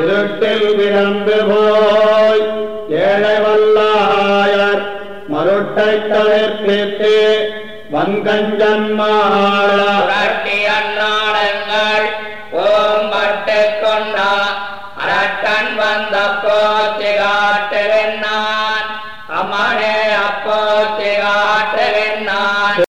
இருட்டில் விரண்டு போய் ஏழை வல்லாயர் மருட்டை தவிர்ப்பித்து வங்கஞ்சன் மாட்டி அண்ணாடங்கள் ஓம் பட்டு கொண்டா. அரட்டன் வந்த போத்தி காட்டுகின்றான் அமரே அப்போத்தி காட்டுகின்றான்